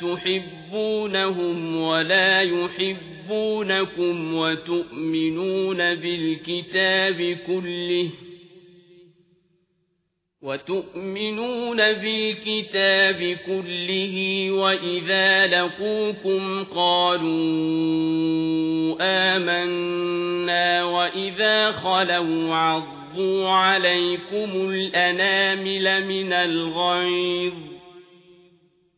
تحبونهم ولا يحبونكم وتؤمنون بالكتاب كله وتؤمنون بالكتاب كله وإذا لقوكم قالوا آمنا وإذا خلوا عَضُّوا عَلَيْكُمُ الْأَنَامِلَ مِنَ الْغَيْظِ